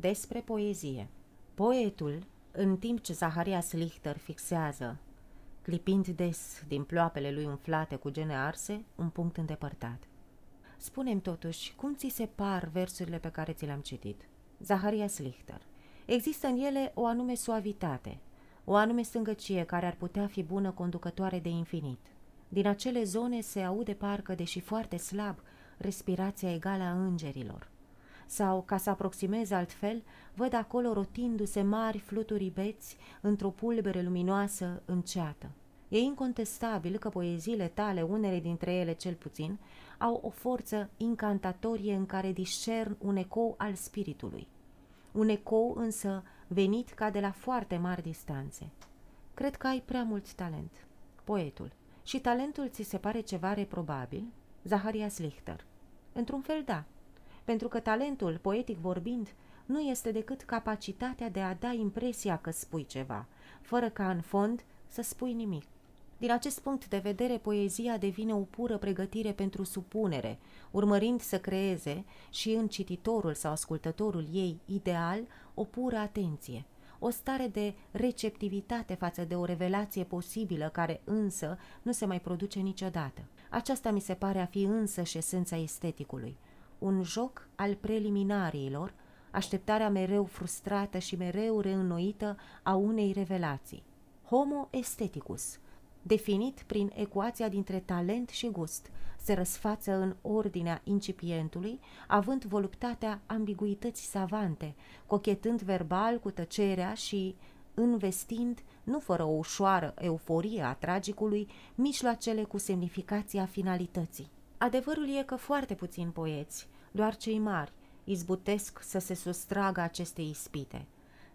Despre poezie Poetul, în timp ce Zaharias Lichter fixează, clipind des din ploapele lui umflate cu gene arse, un punct îndepărtat. Spunem totuși, cum ți se par versurile pe care ți le-am citit? Zaharias Lichter. Există în ele o anume suavitate, o anume stângăcie care ar putea fi bună conducătoare de infinit. Din acele zone se aude parcă, deși foarte slab, respirația egală a îngerilor. Sau, ca să aproximeze altfel, văd acolo rotindu-se mari fluturi beți într-o pulbere luminoasă înceată. E incontestabil că poeziile tale, unele dintre ele cel puțin, au o forță incantatorie în care discern un ecou al spiritului. Un ecou însă venit ca de la foarte mari distanțe. Cred că ai prea mult talent. Poetul. Și talentul ți se pare ceva reprobabil? Zaharias Lichter. Într-un fel da, pentru că talentul, poetic vorbind, nu este decât capacitatea de a da impresia că spui ceva, fără ca în fond să spui nimic. Din acest punct de vedere, poezia devine o pură pregătire pentru supunere, urmărind să creeze și în cititorul sau ascultătorul ei ideal o pură atenție, o stare de receptivitate față de o revelație posibilă care însă nu se mai produce niciodată. Aceasta mi se pare a fi însă și esența esteticului, un joc al preliminariilor, așteptarea mereu frustrată și mereu reînnoită a unei revelații. Homo esteticus, definit prin ecuația dintre talent și gust, se răsfață în ordinea incipientului, având voluptatea ambiguități savante, cochetând verbal cu tăcerea și învestind, nu fără o ușoară euforie a tragicului, mijloacele cu semnificația finalității. Adevărul e că foarte puțini poeți, doar cei mari, izbutesc să se sustragă aceste ispite,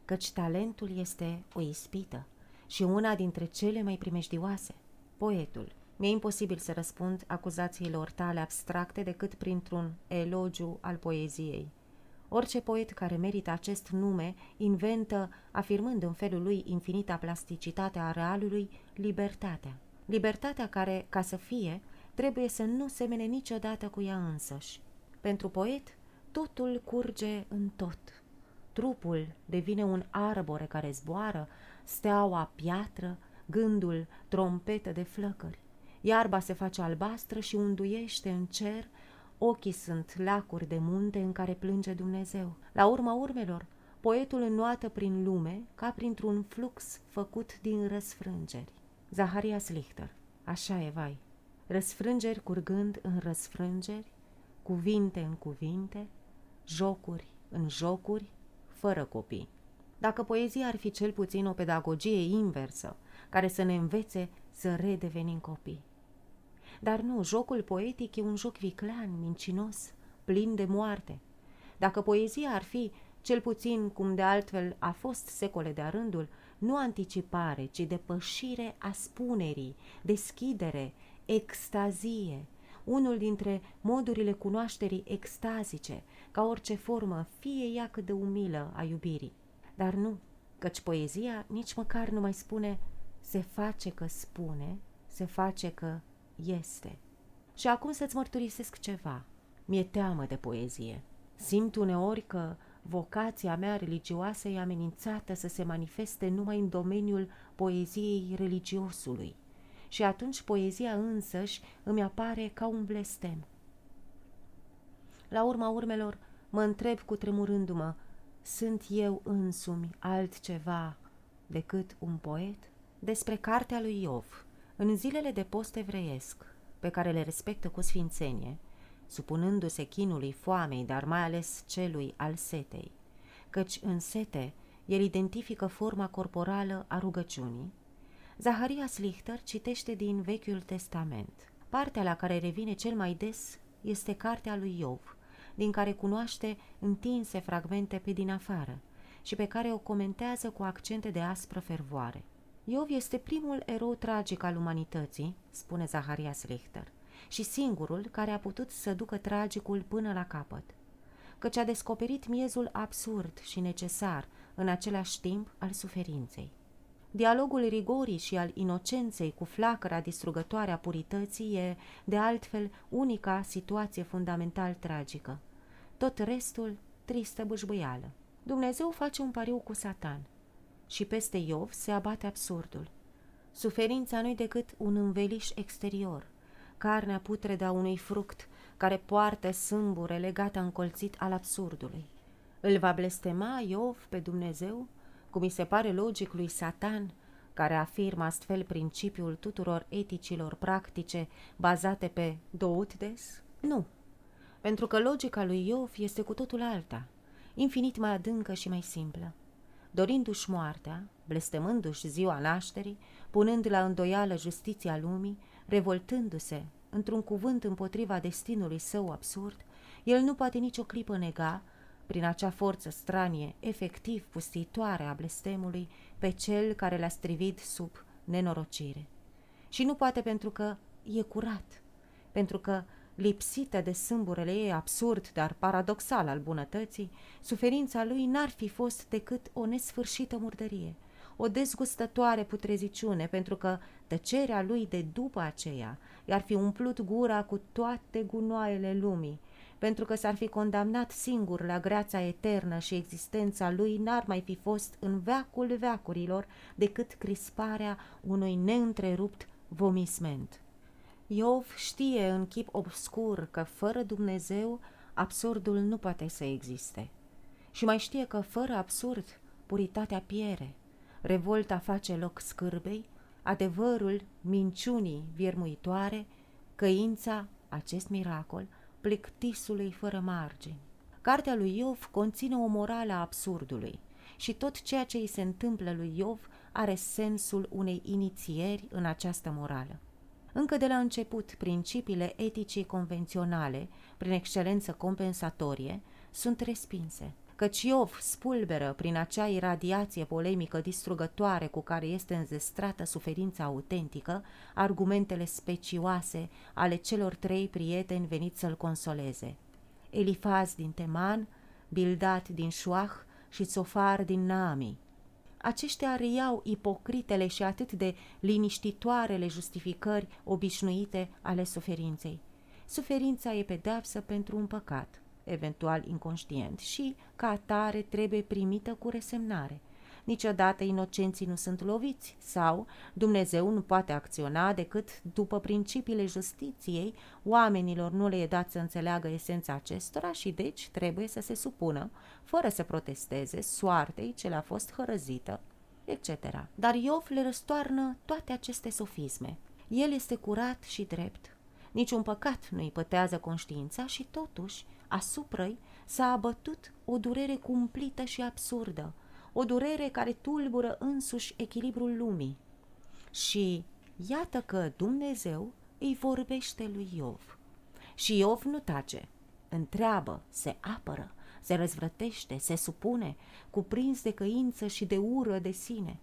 căci talentul este o ispită și una dintre cele mai primejdioase. Poetul. Mi-e imposibil să răspund acuzațiilor tale abstracte decât printr-un elogiu al poeziei. Orice poet care merită acest nume inventă, afirmând în felul lui infinita plasticitate a realului, libertatea. Libertatea care, ca să fie, trebuie să nu semene niciodată cu ea însăși. Pentru poet, totul curge în tot. Trupul devine un arbore care zboară, steaua piatră, gândul trompetă de flăcări. Iarba se face albastră și unduiește în cer, ochii sunt lacuri de munte în care plânge Dumnezeu. La urma urmelor, poetul înnoată prin lume ca printr-un flux făcut din răsfrângeri. Zaharia Slichter. Așa e, vai. Răsfrângeri curgând în răsfrângeri, cuvinte în cuvinte, jocuri în jocuri, fără copii. Dacă poezia ar fi cel puțin o pedagogie inversă, care să ne învețe să redevenim copii. Dar nu, jocul poetic e un joc viclean, mincinos, plin de moarte. Dacă poezia ar fi, cel puțin cum de altfel a fost secole de rândul, nu anticipare, ci depășire a spunerii, deschidere, extazie, unul dintre modurile cunoașterii extazice, ca orice formă, fie ea cât de umilă a iubirii. Dar nu, căci poezia nici măcar nu mai spune se face că spune, se face că este. Și acum să-ți mărturisesc ceva. Mi-e teamă de poezie. Simt uneori că vocația mea religioasă e amenințată să se manifeste numai în domeniul poeziei religiosului. Și atunci poezia însăși îmi apare ca un blestem. La urma urmelor, mă întreb cu tremurându-mă, sunt eu însumi altceva decât un poet? Despre cartea lui Iov, în zilele de post evreiesc, pe care le respectă cu sfințenie, supunându-se chinului foamei, dar mai ales celui al setei, căci în sete el identifică forma corporală a rugăciunii, Zaharia Slichter citește din Vechiul Testament. Partea la care revine cel mai des este cartea lui Iov, din care cunoaște întinse fragmente pe din afară și pe care o comentează cu accente de aspră fervoare. Iov este primul erou tragic al umanității, spune Zaharias Richter, și singurul care a putut să ducă tragicul până la capăt, căci a descoperit miezul absurd și necesar în același timp al suferinței. Dialogul rigorii și al inocenței cu flacăra distrugătoare a purității e, de altfel, unica situație fundamental tragică. Tot restul, tristă bâșbâială. Dumnezeu face un pariu cu Satan și peste Iov se abate absurdul. Suferința nu-i decât un înveliș exterior, carnea putredă a unui fruct care poartă sâmbure legată încolțit al absurdului. Îl va blestema Iov pe Dumnezeu, cum mi se pare logic lui Satan, care afirmă astfel principiul tuturor eticilor practice bazate pe doutdes? Nu, pentru că logica lui Iov este cu totul alta, infinit mai adâncă și mai simplă. Dorindu-și moartea, blestemându-și ziua nașterii, punând la îndoială justiția lumii, revoltându-se, într-un cuvânt împotriva destinului său absurd, el nu poate nicio clipă nega, prin acea forță stranie, efectiv pustiitoare a blestemului, pe cel care l-a strivit sub nenorocire. Și nu poate pentru că e curat, pentru că lipsită de sâmburele ei absurd, dar paradoxal al bunătății, suferința lui n-ar fi fost decât o nesfârșită murdărie, o dezgustătoare putreziciune, pentru că tăcerea lui de după aceea i-ar fi umplut gura cu toate gunoaiele lumii, pentru că s-ar fi condamnat singur la greața eternă și existența lui n-ar mai fi fost în veacul veacurilor decât crisparea unui neîntrerupt vomisment. Iov știe în chip obscur că fără Dumnezeu absurdul nu poate să existe. Și mai știe că fără absurd puritatea piere, revolta face loc scârbei, adevărul minciunii viermuitoare, căința, acest miracol, plictisului fără margini. Cartea lui Iov conține o morală a absurdului și tot ceea ce îi se întâmplă lui Iov are sensul unei inițieri în această morală. Încă de la început, principiile eticii convenționale, prin excelență compensatorie, sunt respinse, căci Iov spulberă prin acea iradiație polemică distrugătoare cu care este înzestrată suferința autentică, argumentele specioase ale celor trei prieteni veniți să-l consoleze. Elifaz din Teman, Bildat din Șuah și Sofar din Naami, aceștia reiau ipocritele și atât de liniștitoarele justificări obișnuite ale suferinței. Suferința e pedeapsă pentru un păcat, eventual inconștient, și, ca atare, trebuie primită cu resemnare. Niciodată inocenții nu sunt loviți sau Dumnezeu nu poate acționa decât după principiile justiției, oamenilor nu le e dat să înțeleagă esența acestora și deci trebuie să se supună, fără să protesteze, soartei ce le-a fost hărăzită, etc. Dar Iov le răstoarnă toate aceste sofisme. El este curat și drept. Niciun păcat nu îi pătează conștiința și totuși, asupra-i, s-a abătut o durere cumplită și absurdă, o durere care tulbură însuși echilibrul lumii. Și iată că Dumnezeu îi vorbește lui Iov. Și Iov nu tace, întreabă, se apără, se răzvrătește, se supune, cuprins de căință și de ură de sine.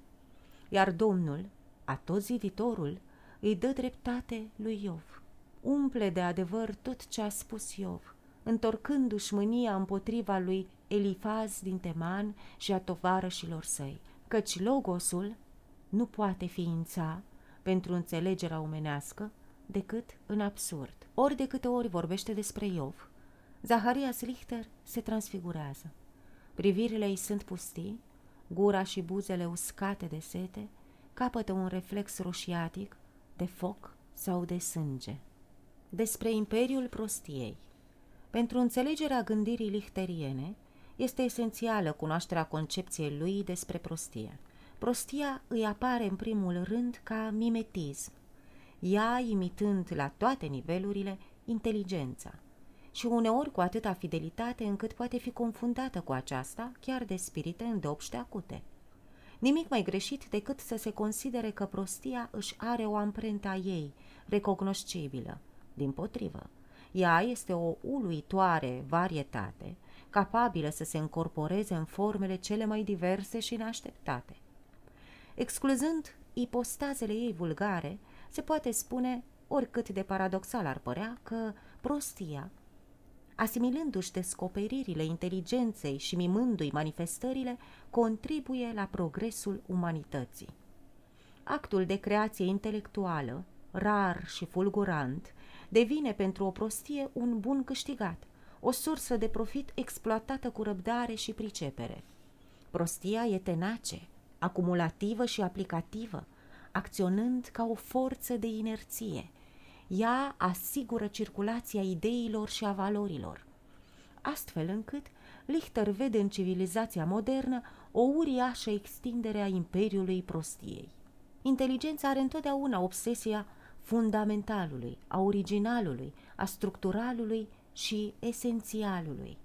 Iar Domnul, a tot ziditorul, îi dă dreptate lui Iov. Umple de adevăr tot ce a spus Iov, întorcându-și mânia împotriva lui Elifaz din Teman și a tovarășilor săi, căci logosul nu poate ființa pentru înțelegerea omenească decât în absurd. Ori de câte ori vorbește despre Iov, Zaharia Slichter se transfigurează. Privirile ei sunt pustii, gura și buzele uscate de sete, capătă un reflex roșiatic de foc sau de sânge. Despre Imperiul Prostiei Pentru înțelegerea gândirii lichteriene, este esențială cunoașterea concepției lui despre prostie. Prostia îi apare în primul rând ca mimetism, ea imitând la toate nivelurile inteligența și uneori cu atâta fidelitate încât poate fi confundată cu aceasta chiar de spirite îndopște acute. Nimic mai greșit decât să se considere că prostia își are o amprentă a ei, recognoscibilă. Din potrivă, ea este o uluitoare varietate, capabilă să se încorporeze în formele cele mai diverse și neașteptate. Excluzând ipostazele ei vulgare, se poate spune, oricât de paradoxal ar părea, că prostia, asimilându-și descoperirile inteligenței și mimându-i manifestările, contribuie la progresul umanității. Actul de creație intelectuală, rar și fulgurant, devine pentru o prostie un bun câștigat, o sursă de profit exploatată cu răbdare și pricepere. Prostia e tenace, acumulativă și aplicativă, acționând ca o forță de inerție. Ea asigură circulația ideilor și a valorilor. Astfel încât Lichter vede în civilizația modernă o uriașă extindere a imperiului prostiei. Inteligența are întotdeauna obsesia fundamentalului, a originalului, a structuralului și esențialului.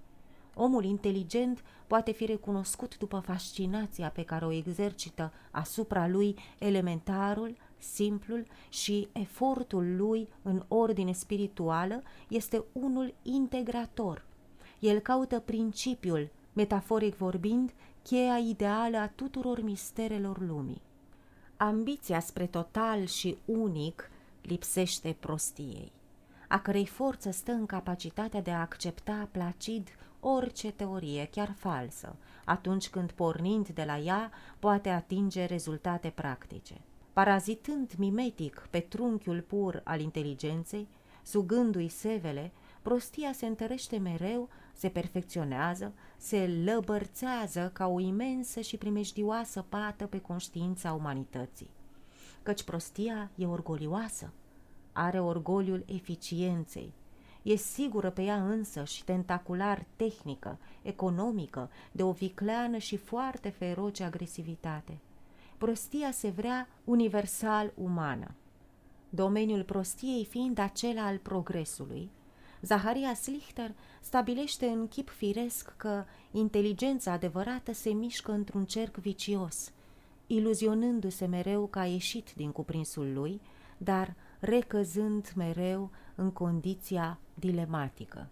Omul inteligent poate fi recunoscut după fascinația pe care o exercită asupra lui elementarul, simplul și efortul lui în ordine spirituală este unul integrator. El caută principiul, metaforic vorbind, cheia ideală a tuturor misterelor lumii. Ambiția spre total și unic lipsește prostiei, a cărei forță stă în capacitatea de a accepta placid orice teorie, chiar falsă, atunci când pornind de la ea poate atinge rezultate practice. Parazitând mimetic pe trunchiul pur al inteligenței, sugându-i sevele, prostia se întărește mereu, se perfecționează, se lăbărțează ca o imensă și primejdioasă pată pe conștiința umanității. Căci prostia e orgolioasă, are orgoliul eficienței, e sigură pe ea însă și tentacular tehnică, economică, de o vicleană și foarte feroce agresivitate. Prostia se vrea universal umană. Domeniul prostiei fiind acela al progresului, Zaharia Slichter stabilește în chip firesc că inteligența adevărată se mișcă într-un cerc vicios, iluzionându-se mereu că a ieșit din cuprinsul lui, dar recăzând mereu în condiția dilematică.